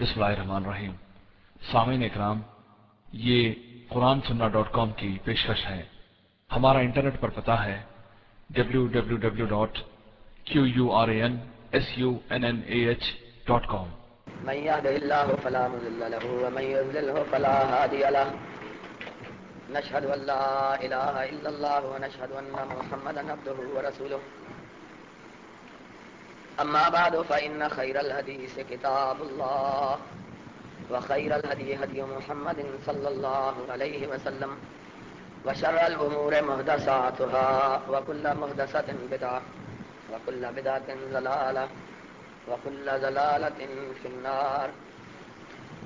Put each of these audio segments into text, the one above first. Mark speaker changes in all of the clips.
Speaker 1: بسم اللہ الرحمن الرحیم۔ سامعین اکرام، یہ قرآن سننا ڈاٹ کام کی پیشکش ہے۔ ہمارا انٹرنیٹ پر پتا ہے W W W dot Q U R A N S U N N A H dot com.
Speaker 2: من يهده الله فلا مضل له، ومن يضلله فلا هادي له۔ نشهد ان لا اله الا الله، ونشهد ان محمدا عبده ورسوله۔ اما بعد فان خير الحديث كتاب الله، وخير الهدي هدي محمد صلى الله عليه وسلم، وشر الامور محدثاتها وكل محدثه بدعه وكل بدعه ضلاله وكل ضلالة في النار.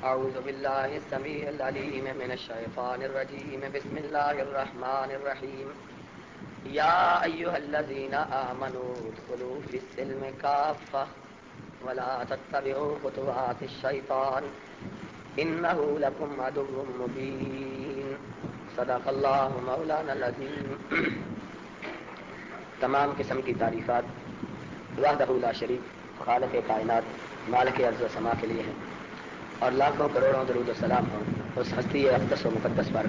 Speaker 2: أعوذ بالله السميع العليم من الشيطان الرجيم. بسم الله الرحمن الرحيم. يا أيها الذين آمنوا ادخلوا في السلم كافة ولا تتبعوا خطوات الشيطان إنه لكم عدو مبين. صدق الله مولانا العظيم. تمام قسم کی تعریفات. وحدہ لا شریف خالق کائنات، مالک عرض و سما کے لیے ہے اور لاکھوں کروڑوں درود و سلام ہوں اس ہستی اقدس و مقدس پر،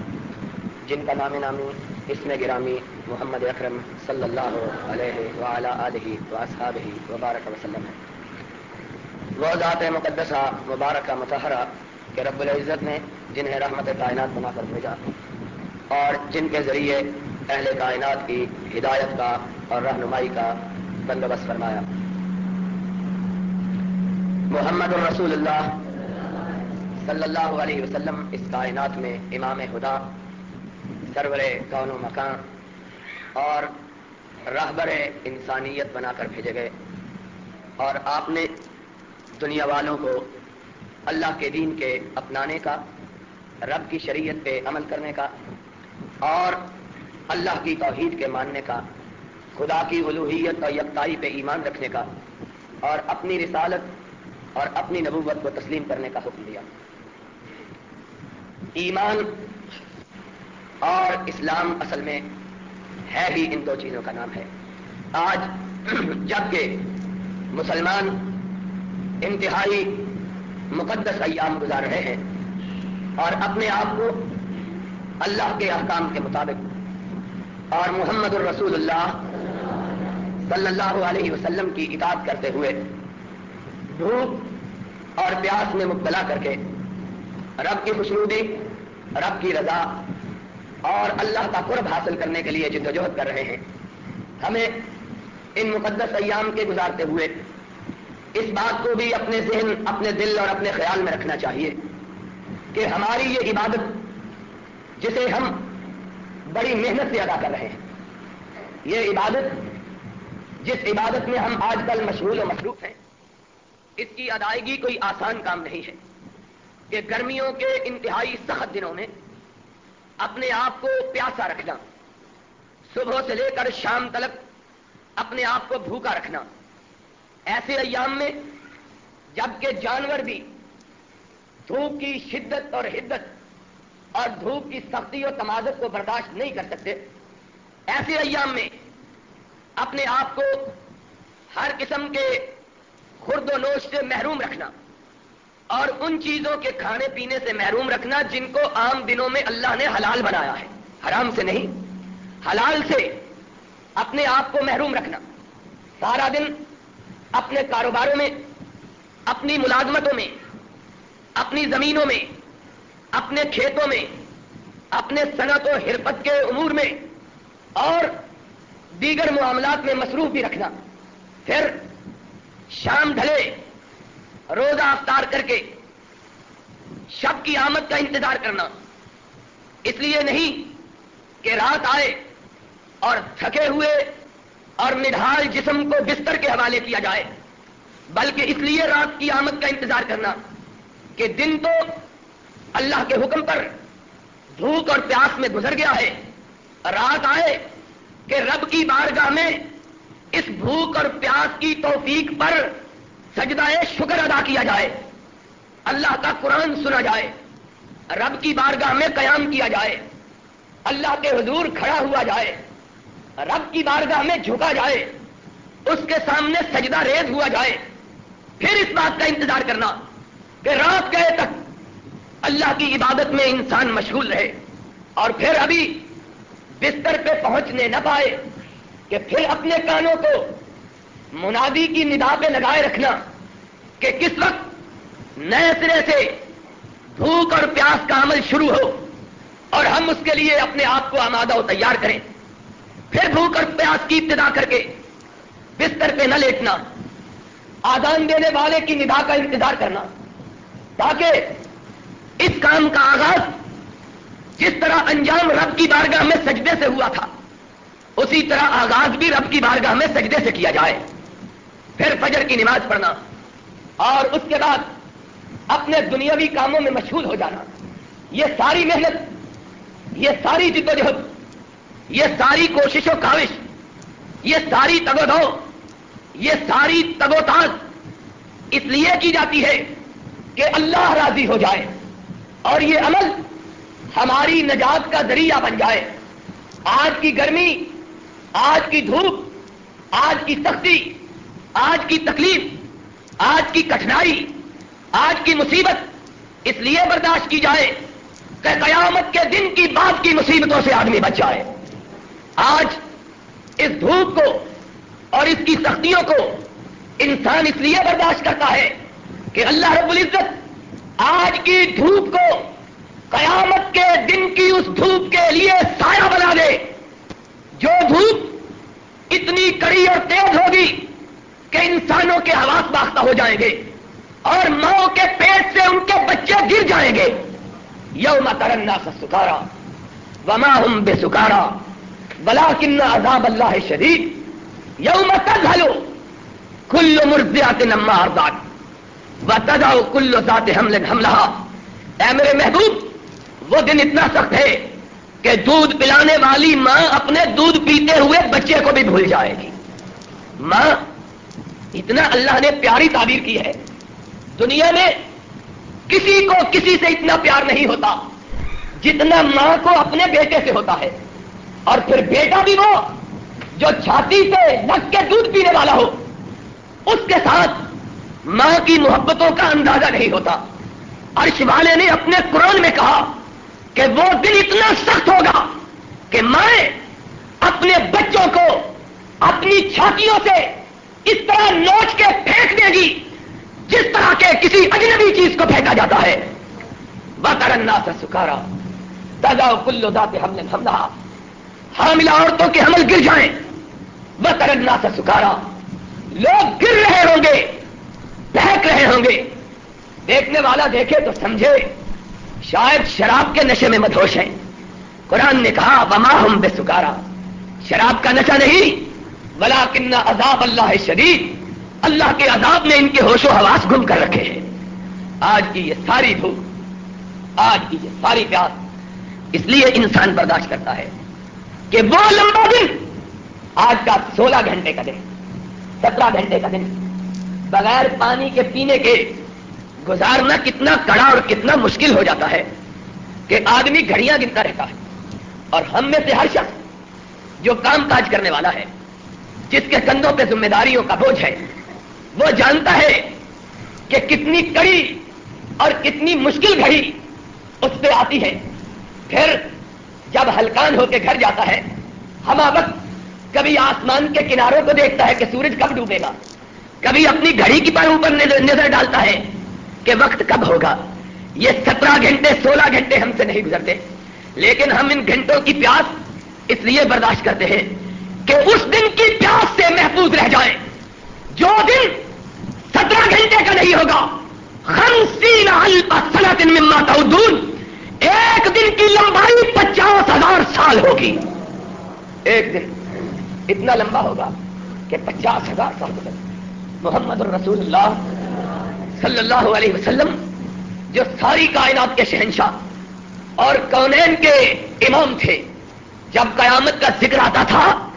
Speaker 2: جن کا نام نامی اس میں گرامی محمد اکرم صلی اللہ علیہ وعلا علیہ و اصحاب وبارک وسلم ہے۔ وہ ذات مقدسہ مبارکہ متحرہ کہ رب العزت نے جنہیں رحمت کائنات بنا کر بھیجا اور جن کے ذریعے اہل کائنات کی ہدایت کا اور رہنمائی کا بندوبست فرمایا۔ محمد الرسول اللہ صلی اللہ علیہ وسلم اس کائنات میں امام خدا سرور کون و مکان اور رہبر انسانیت بنا کر بھیجے گئے اور آپ نے دنیا والوں کو اللہ کے دین کے اپنانے کا، رب کی شریعت پہ عمل کرنے کا اور اللہ کی توحید کے ماننے کا، خدا کی الوحیت اور یکتائی پہ ایمان رکھنے کا اور اپنی رسالت اور اپنی نبوت کو تسلیم کرنے کا حکم دیا۔ ایمان اور اسلام اصل میں ہے ہی ان دو چیزوں کا نام ہے۔ آج جبکہ مسلمان انتہائی مقدس ایام گزار رہے ہیں اور اپنے آپ کو اللہ کے احکام کے مطابق اور محمد الرسول اللہ صلی اللہ علیہ وسلم کی اطاعت کرتے ہوئے بھوک اور پیاس میں مبتلا کر کے رب کی خوشنودی، رب کی رضا اور اللہ کا قرب حاصل کرنے کے لیے جدوجہد کر رہے ہیں۔ ہمیں ان مقدس ایام کے گزارتے ہوئے اس بات کو بھی اپنے ذہن، اپنے دل اور اپنے خیال میں رکھنا چاہیے کہ ہماری یہ عبادت جسے ہم بڑی محنت سے ادا کر رہے ہیں۔ یہ عبادت جس عبادت میں ہم آج کل مشغول و مصروف ہیں، اس کی ادائیگی کوئی آسان کام نہیں ہے کہ گرمیوں کے انتہائی سخت دنوں میں اپنے آپ کو پیاسا رکھنا۔ صبح سے لے کر شام تلک اپنے آپ کو بھوکا رکھنا۔ ایسے ایام میں جبکہ جانور بھی دھوپ کی شدت اور حدت اور دھوپ کی سختی اور تمازت کو برداشت نہیں کر سکتے، ایسے ایام میں اپنے آپ کو ہر قسم کے خرد و نوش سے محروم رکھنا۔ اور ان چیزوں کے کھانے پینے سے محروم رکھنا جن کو عام دنوں میں اللہ نے حلال بنایا ہے۔ حرام سے نہیں، حلال سے اپنے آپ کو محروم رکھنا۔ سارا دن اپنے کاروباروں میں، اپنی ملازمتوں میں، اپنی زمینوں میں، اپنے کھیتوں میں، اپنے صنعت و حرفت کے امور میں، اور دیگر معاملات میں مصروف بھی رکھنا۔ پھر شام ڈھلے روزہ افطار کر کے شب کی آمد کا انتظار کرنا۔ اس لیے نہیں کہ رات آئے اور تھکے ہوئے اور نڈھال جسم کو بستر کے حوالے کیا جائے، بلکہ اس لیے رات کی آمد کا انتظار کرنا کہ دن تو اللہ کے حکم پر بھوک اور پیاس میں گزر گیا ہے۔ رات آئے کہ رب کی بارگاہ میں اس بھوک اور پیاس کی توفیق پر سجدہ شکر ادا کیا جائے۔ اللہ کا قرآن سنا جائے۔ رب کی بارگاہ میں قیام کیا جائے۔ اللہ کے حضور کھڑا ہوا جائے۔ رب کی بارگاہ میں جھکا جائے۔ اس کے سامنے سجدہ ریز ہوا جائے۔ پھر اس بات کا انتظار کرنا کہ رات گئے تک اللہ کی عبادت میں انسان مشغول رہے اور پھر ابھی بستر پہ پہنچنے نہ پائے کہ پھر اپنے کانوں کو منادی کی ندا پہ لگائے رکھنا کہ کس وقت نئے سرے سے بھوک اور پیاس کا عمل شروع ہو اور ہم اس کے لیے اپنے آپ کو آمادہ و تیار کریں۔ پھر بھوک اور پیاس کی ابتدا کر کے بستر پہ نہ لیٹنا آدان دینے والے کی ندا کا انتظار کرنا، تاکہ اس کام کا آغاز جس طرح انجام رب کی بارگاہ میں سجدے سے ہوا تھا، اسی طرح آغاز بھی رب کی بارگاہ میں سجدے سے کیا جائے۔ پھر فجر کی نماز پڑھنا اور اس کے بعد اپنے دنیاوی کاموں میں مشغول ہو جانا۔ یہ ساری محنت، یہ ساری جد و جہد، یہ ساری کوشش و کاوش، یہ ساری تگ و دو، یہ ساری تگ و تاز اس لیے کی جاتی ہے کہ اللہ راضی ہو جائے اور یہ عمل ہماری نجات کا ذریعہ بن جائے۔ آج کی گرمی، آج کی دھوپ، آج کی سختی آج کی تکلیف، آج کی کٹھنائی، آج کی مصیبت اس لیے برداشت کی جائے کہ قیامت کے دن کی بات کی مصیبتوں سے آدمی بچ جائے۔ آج اس دھوپ کو اور اس کی سختیوں کو انسان اس لیے برداشت کرتا ہے کہ اللہ رب العزت آج کی دھوپ کو قیامت کے دن کی اس دھوپ کے لیے سایہ بنا دے۔ جو دھوپ اتنی کڑی اور تیز ہوگی کہ انسانوں کے حواس باختہ ہو جائیں گے اور ماؤں کے پیٹ سے ان کے بچے گر جائیں گے۔ یوم ترنا کا سکارا وما ہم بے سکارا بلا کن عذاب اللہ شدید۔ یوم تد کل مرزیات نما آزاد و تداؤ کل ذات حمل حملہ اے میرے محبوب، وہ دن اتنا سخت ہے کہ دودھ پلانے والی ماں اپنے دودھ پیتے ہوئے بچے کو بھی بھول جائے گی۔ ماں اتنا اللہ نے پیاری تعبیر کی ہے۔ دنیا میں کسی کو کسی سے اتنا پیار نہیں ہوتا جتنا ماں کو اپنے بیٹے سے ہوتا ہے۔ اور پھر بیٹا بھی وہ جو چھاتی سے لگ کے دودھ پینے والا ہو، اس کے ساتھ ماں کی محبتوں کا اندازہ نہیں ہوتا۔ عرش والے نے اپنے قرآن میں کہا کہ وہ دل اتنا سخت ہوگا کہ مائیں اپنے بچوں کو اپنی چھاتیوں سے اس طرح نوچ کے پھینک دے گی، جس طرح کے کسی اجنبی چیز کو پھینکا جاتا ہے۔ کرنا سے سکھارا دادا کلو داتے ہم نے سمجھا حاملہ عورتوں کے حمل گر جائیں۔ کرنا سے سکھارا لوگ گر رہے ہوں گے بہک رہے ہوں گے۔ دیکھنے والا دیکھے تو سمجھے، شاید شراب کے نشے میں مدھوش ہیں۔ قرآن نے کہا، وما ہم بے سکارا شراب کا نشہ نہیں بلا کنہ عذاب اللہ شدید۔ اللہ کے عذاب نے ان کے ہوش و حواس گم کر رکھے ہیں۔ آج کی یہ ساری بھوک، آج کی یہ ساری پیاس اس لیے انسان برداشت کرتا ہے کہ وہ لمبا دن، آج کا سولہ گھنٹے کا دن، سترہ گھنٹے کا دن، بغیر پانی کے پینے کے گزارنا کتنا کڑا اور کتنا مشکل ہو جاتا ہے کہ آدمی گھڑیاں گنتا رہتا ہے۔ اور ہم میں سے ہر شخص جو کام کاج کرنے والا ہے جس کے کندھوں پہ ذمہ داریوں کا بوجھ ہے، وہ جانتا ہے کہ کتنی کڑی اور کتنی مشکل گھڑی اس پہ آتی ہے۔ پھر جب ہلکان ہو کے گھر جاتا ہے، ہما وقت کبھی آسمان کے کناروں کو دیکھتا ہے کہ سورج کب ڈوبے گا۔ کبھی اپنی گھڑی کی پر اوپر نظر ڈالتا ہے کہ وقت کب ہوگا۔ یہ سترہ گھنٹے، سولہ گھنٹے ہم سے نہیں گزرتے، لیکن ہم ان گھنٹوں کی پیاس اس لیے برداشت کرتے ہیں کہ اس دن کی پیاس سے محفوظ رہ جائیں جو دن سترہ گھنٹے کا نہیں ہوگا دن مما تعدون، ایک دن کی لمبائی پچاس ہزار سال ہوگی۔ ایک دن اتنا لمبا ہوگا کہ پچاس ہزار سال ہوگا۔ محمد الرسول اللہ صلی اللہ علیہ وسلم، جو ساری کائنات کے شہنشاہ اور کونین کے امام تھے، جب قیامت کا ذکر آتا تھا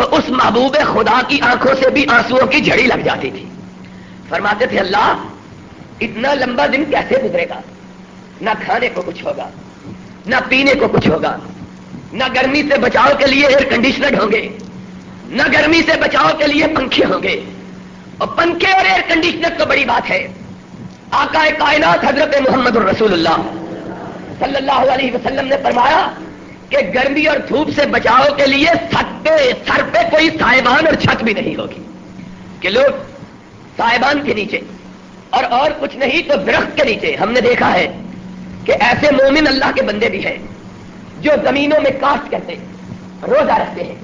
Speaker 2: تو اس محبوب خدا کی آنکھوں سے بھی آنسو کی جھڑی لگ جاتی تھی۔ فرماتے تھے، اللہ، اتنا لمبا دن کیسے گزرے گا؟ نہ کھانے کو کچھ ہوگا، نہ پینے کو کچھ ہوگا، نہ گرمی سے بچاؤ کے لیے ایئر کنڈیشنر ہوں گے، نہ گرمی سے بچاؤ کے لیے پنکھے ہوں گے۔ اور پنکھے اور ایئر کنڈیشنر تو بڑی بات ہے۔ آقا کائنات حضرت محمد الرسول اللہ صلی اللہ علیہ وسلم نے فرمایا کہ گرمی اور دھوپ سے بچاؤ کے لیے پہ سر پہ کوئی سائبان اور چھت بھی نہیں ہوگی۔ کہ لوگ سائبان کے نیچے اور اور کچھ نہیں تو درخت کے نیچے۔ ہم نے دیکھا ہے کہ ایسے مومن اللہ کے بندے بھی ہیں جو زمینوں میں کاشت کرتے روزہ رکھتے ہیں۔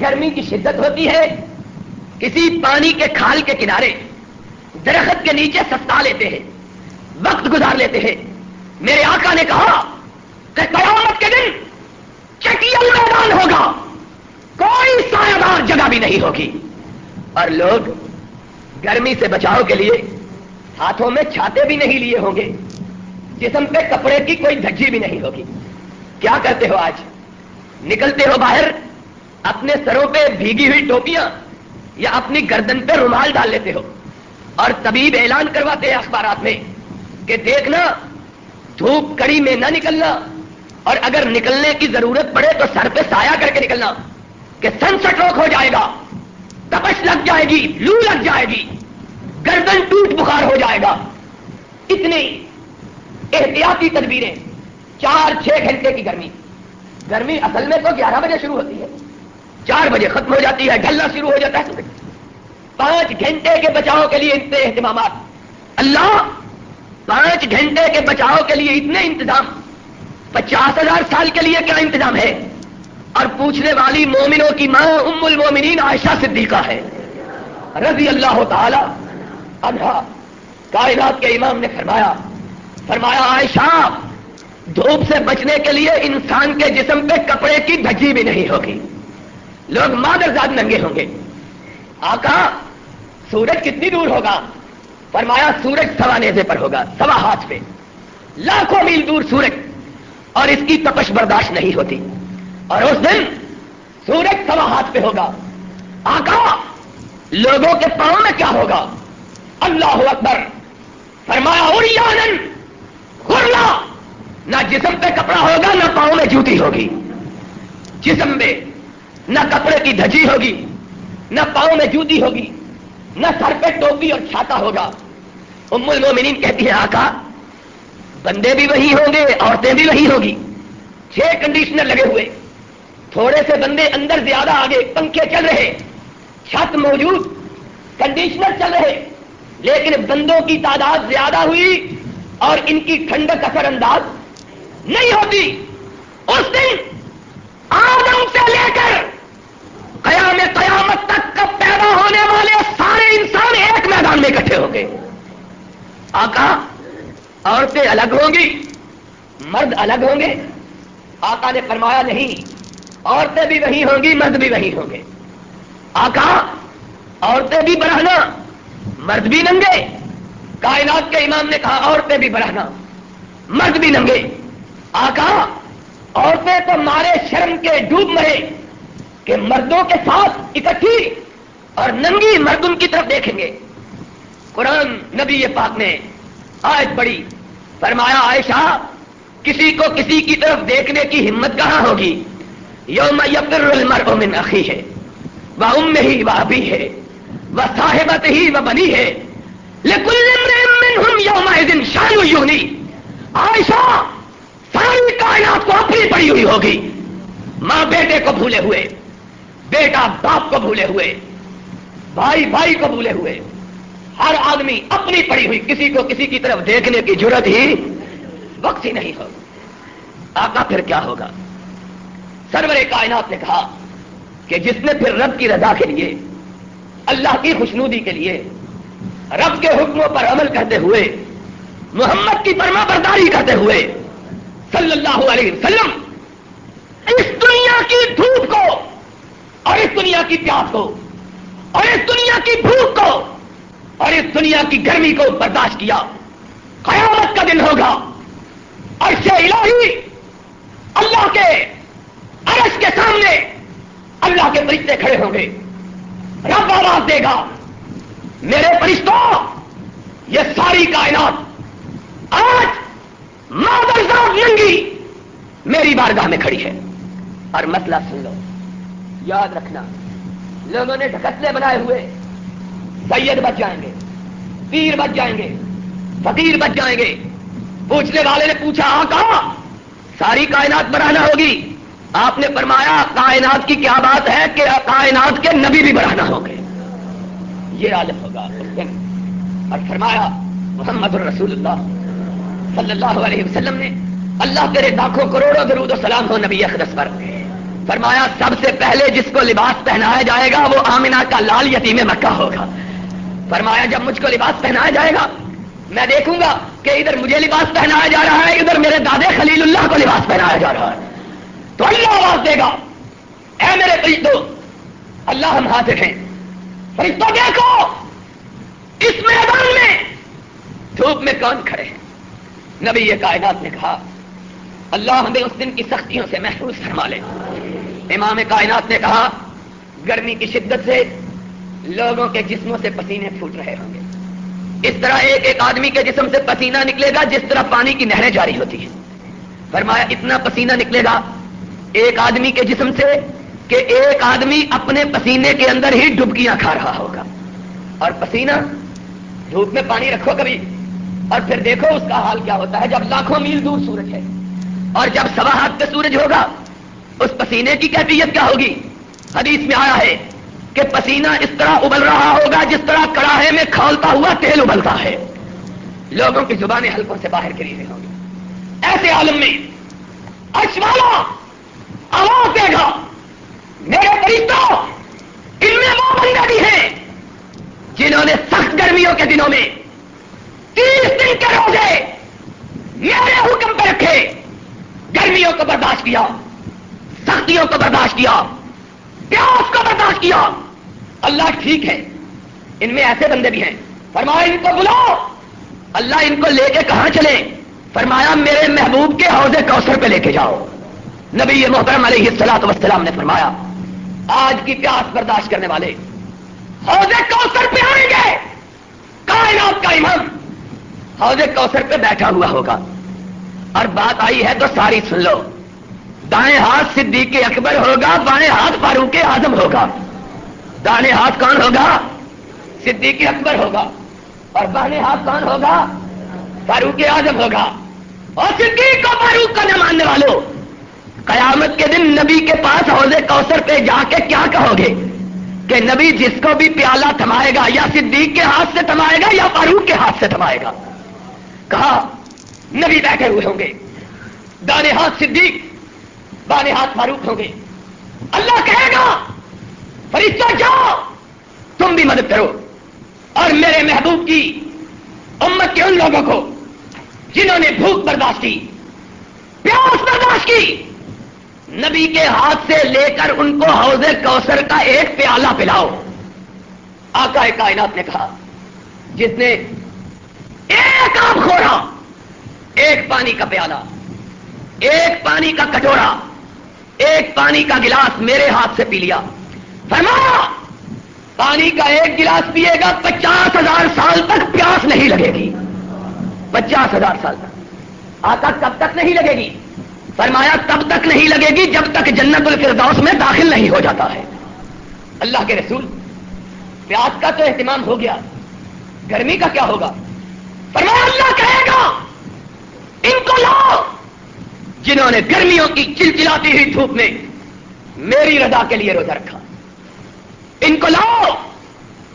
Speaker 2: گرمی کی شدت ہوتی ہے، کسی پانی کے کھال کے کنارے درخت کے نیچے سستا لیتے ہیں، وقت گزار لیتے ہیں۔ میرے آقا نے کہا کہ قیامت کے دن چٹیل میدان ہوگا۔ کوئی سایہ دار جگہ بھی نہیں ہوگی۔ اور لوگ گرمی سے بچاؤ کے لیے ہاتھوں میں چھاتے بھی نہیں لیے ہوں گے۔ جسم پہ کپڑے کی کوئی دھجی بھی نہیں ہوگی۔ کیا کرتے ہو آج؟ نکلتے ہو باہر، اپنے سروں پہ بھیگی ہوئی ٹوپیاں یا اپنی گردن پہ رومال ڈال لیتے ہو۔ اور طبیب اعلان کرواتے ہیں اخبارات میں کہ دیکھنا، دھوپ کڑی میں نہ نکلنا اور اگر نکلنے کی ضرورت پڑے تو سر پہ سایہ کر کے نکلنا کہ سن سٹروک ہو جائے گا، تپش لگ جائے گی، لو لگ جائے گی، گردن ٹوٹ بخار ہو جائے گا۔ اتنی احتیاطی تدبیریں چار چھ گھنٹے کی گرمی۔ گرمی اصل میں تو گیارہ بجے شروع ہوتی ہے۔ چار بجے ختم ہو جاتی ہے، ڈھلنا شروع ہو جاتا ہے۔ پانچ گھنٹے کے بچاؤ کے لیے اتنے اہتمامات۔ اللہ، پانچ گھنٹے کے بچاؤ کے لیے اتنے انتظام۔ پچاس ہزار سال کے لیے کیا انتظام ہے؟ اور پوچھنے والی مومنوں کی ماں ام المومنین عائشہ صدیقہ ہے۔ رضی اللہ تعالی عنہ کائنات کے امام نے فرمایا فرمایا، عائشہ، دھوپ سے بچنے کے لیے انسان کے جسم پہ کپڑے کی دھجی بھی نہیں ہوگی۔ لوگ مادر زاد ننگے ہوں گے۔ آقا، سورج کتنی دور ہوگا؟ فرمایا، سورج سوا نیزے پر ہوگا، سوا ہاتھ پہ۔ لاکھوں میل دور سورج۔ اور اس کی تپش برداشت نہیں ہوتی۔ اور اس دن سورج سوا ہاتھ پہ ہوگا۔ آقا، لوگوں کے پاؤں میں کیا ہوگا؟ اللہ اکبر، فرمایا نہ جسم پہ کپڑا ہوگا، نہ پاؤں میں جوتی ہوگی۔ جسم میں نہ کپڑے کی دھجی ہوگی، نہ پاؤں میں جوتی ہوگی، نہ سر پہ ٹوپی اور چھاتا ہوگا۔ ام المومنین کہتی ہے، آقا بندے بھی وہی ہوں گے، عورتیں بھی وہی ہوگی۔ چھ کنڈیشنر لگے ہوئے۔ تھوڑے سے بندے اندر زیادہ آگے، پنکھے چل رہے۔ چھت موجود کنڈیشنر چل رہے۔ لیکن بندوں کی تعداد زیادہ ہوئی اور ان کی ٹھنڈک اثر انداز نہیں ہوتی۔ اس دن آدم سے لے کر قیام قیامت تک کب پیدا ہونے والے سارے انسان ایک میدان میں اکٹھے ہوں گے آقا عورتیں الگ ہوں گی، مرد الگ ہوں گے۔ آقا نے فرمایا نہیں، عورتیں بھی وہی ہوں گی، مرد بھی وہی ہوں گے۔ آقا، عورتیں بھی بڑھانا، مرد بھی ننگے۔ کائنات کے امام نے کہا عورتیں بھی بڑھانا، مرد بھی ننگے۔ آقا، عورتیں تو مارے شرم کے ڈوب مرے کہ مردوں کے ساتھ اکٹھی اور ننگی مرد ان کی طرف دیکھیں گے۔ قرآن نبی پاک نے آج پڑی فرمایا، عائشہ، کسی کو کسی کی طرف دیکھنے کی ہمت کہاں ہوگی؟ یوم یفر المرء من اخی ہے وہ ام ہی وہ ابھی ہے، وہ صاحبت ہی وہ بنی ہے۔ لیکن یوم شان یونی عائشہ، ساری کائنات کو اپنی پڑی ہوئی ہوگی۔ ماں بیٹے کو بھولے ہوئے، بیٹا باپ کو بھولے ہوئے، بھائی بھائی کو بھولے ہوئے۔ ہر آدمی اپنی پڑی ہوئی کسی کو کسی کی طرف دیکھنے کی ضرورت ہی وقت ہی نہیں ہوگا آقا پھر کیا ہوگا؟ سرور کائنات نے کہا کہ جس نے پھر رب کی رضا کے لیے، اللہ کی خوشنودی کے لیے رب کے حکموں پر عمل کرتے ہوئے، محمد کی پرما برداری کرتے ہوئے صلی اللہ علیہ وسلم اس دنیا کی دھوپ کو اور اس دنیا کی پیاس کو اور اس دنیا کی بھوک کو اور اس دنیا کی گرمی کو برداشت کیا۔ قیامت کا دن ہوگا۔ عرش الہی، اللہ کے عرش کے سامنے اللہ کے فرشتے کھڑے ہوں گے۔ رب آواز دے گا، میرے فرشتوں یہ ساری کائنات آج مادر ننگی میری بارگاہ میں کھڑی ہے۔ اور مسئلہ سن لو، یاد رکھنا، لوگوں نے ڈھکتلے بنائے ہوئے سید بچ جائیں گے، پیر بچ جائیں گے، فقیر بچ جائیں گے۔ پوچھنے والے نے پوچھا ہاں کہا ساری کائنات بڑھانا ہوگی۔ آپ نے فرمایا، کائنات کی کیا بات ہے کہ کائنات کے نبی بھی بڑھانا ہو گئے یہ عالم ہوگا۔ اور فرمایا، محمد الرسول اللہ صلی اللہ علیہ وسلم نے، اللہ تیرے لاکھوں کروڑوں درود و سلام ہو نبی اخرس پر۔ فرمایا، سب سے پہلے جس کو لباس پہنایا جائے گا، وہ آمینہ کا لال یتیم مکہ ہوگا۔ فرمایا، جب مجھ کو لباس پہنایا جائے گا، میں دیکھوں گا کہ ادھر مجھے لباس پہنایا جا رہا ہے، ادھر میرے دادے خلیل اللہ کو لباس پہنایا جا رہا ہے. تو اللہ آواز دے گا، اے میرے فرشتوں اللہ ہم حاضر ہیں فرشتوں دیکھو، اس میدان میں دھوپ میں کون کھڑے ہیں؟ نبی یہ کائنات نے کہا، اللہ ہمیں اس دن کی سختیوں سے محفوظ فرما لے. امام کائنات نے کہا، گرمی کی شدت سے لوگوں کے جسموں سے پسینے پھوٹ رہے ہوں گے۔ اس طرح ایک ایک آدمی کے جسم سے پسینہ نکلے گا جس طرح پانی کی نہریں جاری ہوتی ہیں۔ فرمایا، اتنا پسینہ نکلے گا ایک آدمی کے جسم سے کہ ایک آدمی اپنے پسینے کے اندر ہی ڈبکیاں کھا رہا ہوگا۔ اور پسینہ، دھوپ میں پانی رکھو کبھی اور پھر دیکھو اس کا حال کیا ہوتا ہے۔ جب لاکھوں میل دور سورج ہے اور جب سوا ہاتھ پہ سورج ہوگا، اس پسینے کی کیفیت کیا ہوگی؟ حدیث میں آیا ہے کہ پسینہ اس طرح ابل رہا ہوگا جس طرح کڑاہے میں کھولتا ہوا تیل ابلتا ہے۔ لوگوں کی زبانیں حلقوں سے باہر کری ہوئی ہوں گی۔ ایسے عالم میں اشوالا آواز دے گا۔ میرے فرشتوں، ان میں وہ بندے بھی ہیں جنہوں نے سخت گرمیوں کے دنوں میں تیس دن کے روزے میرے حکم پہ رکھے، گرمیوں کو برداشت کیا، سختیوں کو برداشت کیا، پیاس کو برداشت کیا۔ اللہ ٹھیک ہے، ان میں ایسے بندے بھی ہیں۔ فرمایا ان کو بلاؤ۔ اللہ ان کو لے کے کہاں چلے؟ فرمایا میرے محبوب کے حوض کوثر پہ لے کے جاؤ۔ نبی محترم علیہ السلاط وسلام نے فرمایا، آج کی پیاس برداشت کرنے والے حوض کوثر پہ آئیں گے۔ کائنات کا امام حوض کوثر پہ بیٹھا ہوا ہوگا۔ اور بات آئی ہے تو ساری سن لو۔ دائیں ہاتھ صدیق اکبر ہوگا، بائیں ہاتھ فاروق اعظم ہوگا۔ دائیں ہاتھ کون ہوگا؟ صدیق اکبر ہوگا اور بائیں ہاتھ کون ہوگا؟ فاروق اعظم ہوگا۔ اور صدیق کو فاروق کا نہ ماننے والوں قیامت کے دن نبی کے پاس حوض کوثر پہ جا کے کیا کہو گے کہ نبی جس کو بھی پیالہ تھمائے گا یا صدیق کے ہاتھ سے تھمائے گا یا فاروق کے ہاتھ سے تھمائے گا؟ کہا، نبی بیٹھے ہوئے ہوں گے۔ دانے ہاتھ صدیق، بانے ہاتھ فاروق ہوں گے۔ اللہ کہے گا فرشتہ جاؤ، تم بھی مدد کرو۔ اور میرے محبوب کی امت کے ان لوگوں کو جنہوں نے بھوک برداشت کی، پیاس برداشت کی، نبی کے ہاتھ سے لے کر ان کو حوض کوثر کا ایک پیالہ پلاؤ۔ آقا کائنات نے کہا، جس نے ایک آم کھوڑا، ایک پانی کا پیالہ، ایک پانی کا کٹورا، ایک پانی کا گلاس میرے ہاتھ سے پی لیا۔ فرمایا پانی کا ایک گلاس پیے گا، پچاس ہزار سال تک پیاس نہیں لگے گی۔ پچاس ہزار سال تک۔ آتا کب تک نہیں لگے گی۔ فرمایا تب تک نہیں لگے گی جب تک جنت الفردوس میں داخل نہیں ہو جاتا ہے۔ اللہ کے رسول، پیاس کا تو اہتمام ہو گیا۔ گرمی کا کیا ہوگا؟ فرمایا اللہ کہے گا، ان کو لاؤ۔ جنہوں نے گرمیوں کی چلچلاتی ہوئی دھوپ میں میری رضا کے لیے روزہ رکھا۔ ان کو لاؤ۔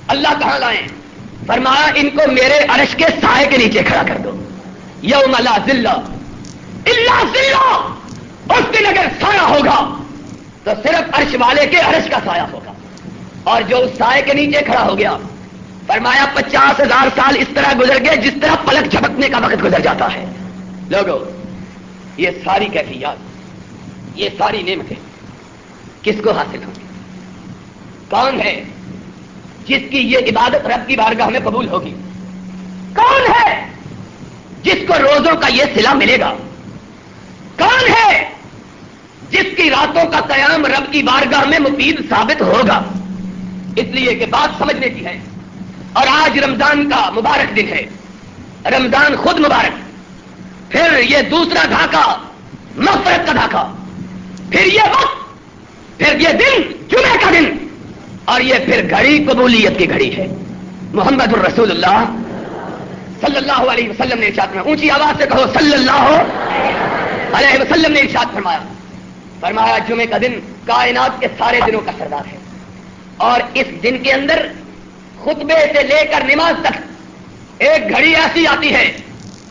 Speaker 2: اللہ کہاں لائیں فرمایا، ان کو میرے عرش کے سائے کے نیچے کھڑا کر دو۔ یوم لا ذلہ اللہ ذلہ اس دن اگر سایہ ہوگا، تو صرف عرش والے کے عرش کا سایہ ہوگا۔ اور جو اس سائے کے نیچے کھڑا ہو گیا، فرمایا، پچاس ہزار سال اس طرح گزر گئے جس طرح پلک جھپکنے کا وقت گزر جاتا ہے۔ لوگوں یہ ساری کیفیات، یہ ساری نعمتیں کس کو حاصل ہوں کون ہے جس کی یہ عبادت رب کی بارگاہ میں قبول ہوگی؟ کون ہے جس کو روزوں کا یہ سلا ملے گا؟ کون ہے جس کی راتوں کا قیام رب کی بارگاہ میں مفید ثابت ہوگا؟ اس لیے کہ بات سمجھنے کی ہے اور آج رمضان کا مبارک دن ہے۔ رمضان خود مبارک۔ پھر یہ دوسرا دھاکہ مفرت کا دھاکہ پھر یہ وقت، پھر یہ دن جمعے کا دن۔ اور یہ پھر گھڑی قبولیت کی گھڑی ہے۔ محمد الرسول اللہ صلی اللہ علیہ وسلم نے ارشاد فرمایا، اونچی آواز سے کہو، صلی اللہ علیہ وسلم نے ارشاد فرمایا۔ فرمایا جمعے کا دن کائنات کے سارے دنوں کا سردار ہے۔ اور اس دن کے اندر خطبے سے لے کر نماز تک ایک گھڑی ایسی آتی ہے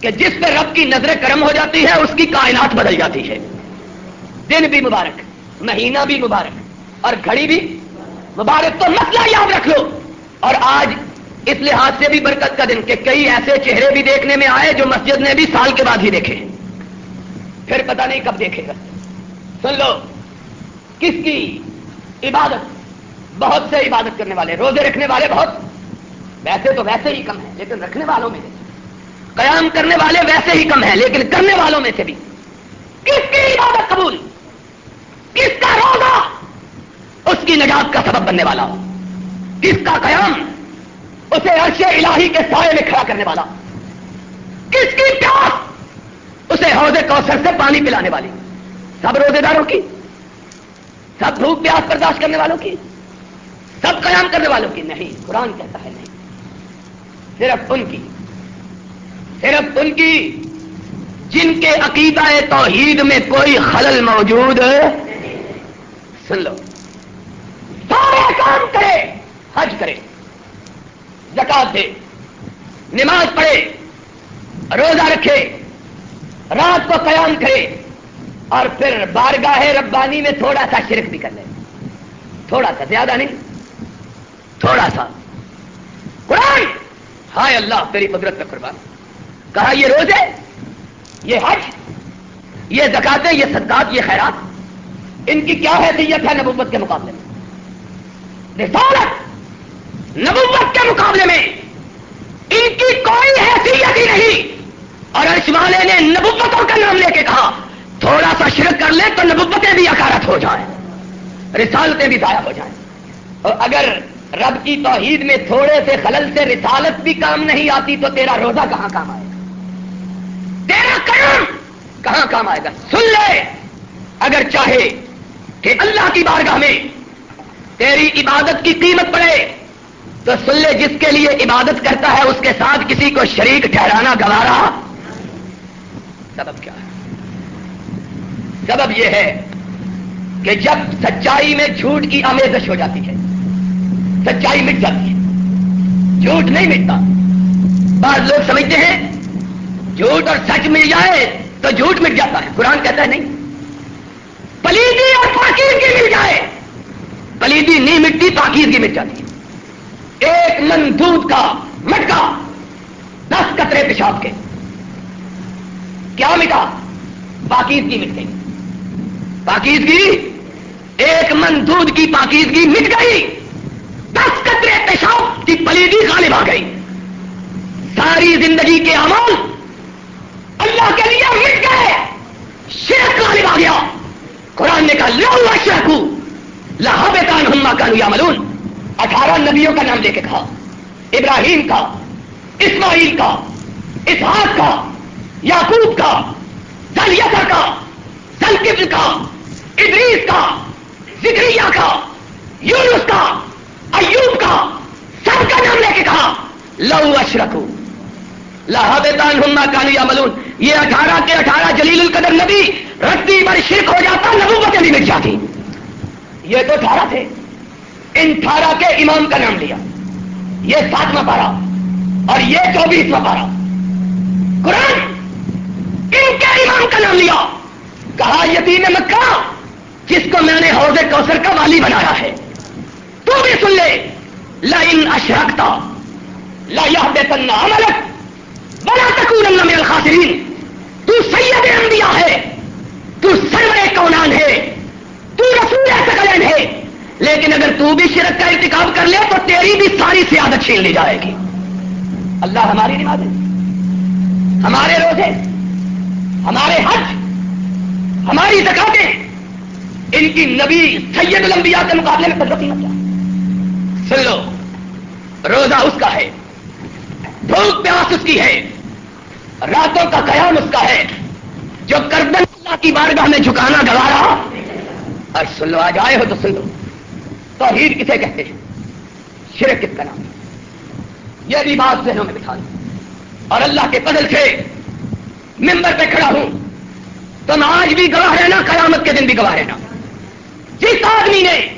Speaker 2: کہ جس پہ رب کی نظر کرم ہو جاتی ہے، اس کی کائنات بدل جاتی ہے۔ دن بھی مبارک، مہینہ بھی مبارک اور گھڑی بھی مبارک تو مسئلہ یاد رکھ لو۔ اور آج اس لحاظ سے بھی برکت کا دن کہ کئی ایسے چہرے بھی دیکھنے میں آئے جو مسجد نے بھی سال کے بعد ہی دیکھے۔ پھر پتہ نہیں کب دیکھے گا۔ سن لو، کس کی عبادت؟ بہت سے عبادت کرنے والے، روزے رکھنے والے بہت۔ ویسے تو ویسے ہی کم ہیں، لیکن رکھنے والوں میں قیام کرنے والے ویسے ہی کم ہیں، لیکن کرنے والوں میں سے بھی۔ کس کی عبادت قبول؟ کس کا روزہ؟ اس کی نجات کا سبب بننے والا کس کا قیام اسے عرش الہی کے سائے میں کھڑا کرنے والا کس کی پیاس؟ اسے حوض کوثر سے پانی پلانے والی۔ سب روزے داروں کی، سب بھوک پیاس برداشت کرنے والوں کی، سب قیام کرنے والوں کی۔ نہیں، قرآن کہتا ہے نہیں۔ صرف ان کی، صرف ان کی، جن کے عقیدہ توحید میں کوئی خلل موجود سن لو۔ کام کرے، حج کرے، زکات دے، نماز پڑھے، روزہ رکھے، رات کو قیام کرے، اور پھر بارگاہ ربانی میں تھوڑا سا شرک بھی کر لے تھوڑا سا زیادہ نہیں، تھوڑا سا۔ قرآن! ہائے اللہ، تیری قدرت کا قربان۔ کہا، یہ روزے، یہ حج، یہ زکاتیں، یہ صدقات، یہ خیرات، ان کی کیا حیثیت ہے نبوت کے مقابلے میں؟ رسالت نبوت کے مقابلے میں ان کی کوئی حیثیت ہی نہیں۔ اور عرش والے نے نبوتوں کا نام لے کے کہا، تھوڑا سا شرک کر لے تو نبوتیں بھی اکارت ہو جائیں، رسالتیں بھی ضائع ہو جائیں۔ اور اگر رب کی توحید میں تھوڑے سے خلل سے رسالت بھی کام نہیں آتی تو تیرا روزہ کہاں کام آئے گا؟ تیرا کام کہاں کام آئے گا؟ سن لے، اگر چاہے کہ اللہ کی بارگاہ میں تیری عبادت کی قیمت پڑے تو سن لے جس کے لیے عبادت کرتا ہے، اس کے ساتھ کسی کو شریک ٹھہرانا گوارا۔ سبب کیا ہے؟ سبب یہ ہے کہ جب سچائی میں جھوٹ کی آمیزش ہو جاتی ہے، سچائی مٹ جاتی ہے، جھوٹ نہیں مٹتا۔ بعض لوگ سمجھتے ہیں، جھوٹ اور سچ مل جائے تو جھوٹ مٹ جاتا ہے۔ قرآن کہتا ہے نہیں پلیدی اور پاکیزگی مل جائے پلیدی نہیں مٹتی پاکیزگی مٹ جاتی ہے۔ ایک من دودھ کا مٹکا دس قطرے پیشاب کے۔ کیا مٹا؟ پاکیزگی مٹ گئی پاکیزگی؟ ایک من دودھ کی پاکیزگی مٹ گئی۔ دس قطرے پیشاب کی پلیدی غالب آ گئی۔ ساری زندگی کے عمل اللہ کے لیے مٹ گئے۔ شرک غالب آ گیا۔ قرآن نے کہا لو شرکو لہاب کان ہما کانو یا ملون اٹھارہ نبیوں کا نام لے کے کہا۔ ابراہیم کا، اسماعیل کا، اسحاق کا، یعقوب کا زلیسر کا زلکفل کا، ادریس کا ذکریہ کا، یونس کا، ایوب کا، سب کا نام لے کے کہا۔ لو اشرکو۔ لاہبان ہما کانیا ملون یہ اٹھارہ کے اٹھارہ جلیل القدر نبی رتی پر شرک ہو جاتا نبوتیں بھی مٹ جاتی۔ یہ تو اٹھارہ تھے۔ ان اٹھارہ کے امام کا نام لیا۔ یہ ساتواں پارا۔ اور یہ چوبیسواں پارا قرآن ان کے امام کا نام لیا۔ کہا، یتیم مکہ، جس کو میں نے حوض کوثر کا والی بنایا ہے۔ تو بھی سن لے۔ لا ان اشرکتا، لا یہ بے عملک بڑا تکون من الخاسرین۔ تو سید انبیاء ہے۔ تو سرور کونان ہے۔ تو رسول سکلین ہے لیکن اگر تو بھی شرک کا انتخاب کر لے تو تیری بھی ساری سیادت چھین لی جائے گی۔ اللہ ہماری نمازیں، ہمارے روزے، ہمارے حج، ہماری زکاتیں، ان کی نبی سید الانبیاء کے مقابلے میں قدرتی مت سن لو، روزہ اس کا ہے، بھوک پیاس اس کی ہے، راتوں کا قیام اس کا ہے، جو کردن اللہ کی بارگاہ میں جھکانا گوارا۔ اور سن لو، آج آئے ہو تو سن لو۔ توحید کسے کہتے ہیں؟ شرک کس کا نام یہ بھی بات ذہنوں میں بٹھا دوں اور اللہ کے پدل سے ممبر پہ کھڑا ہوں۔ تم آج بھی گواہ رہنا، قیامت کے دن بھی گواہ رہنا۔ جس آدمی نے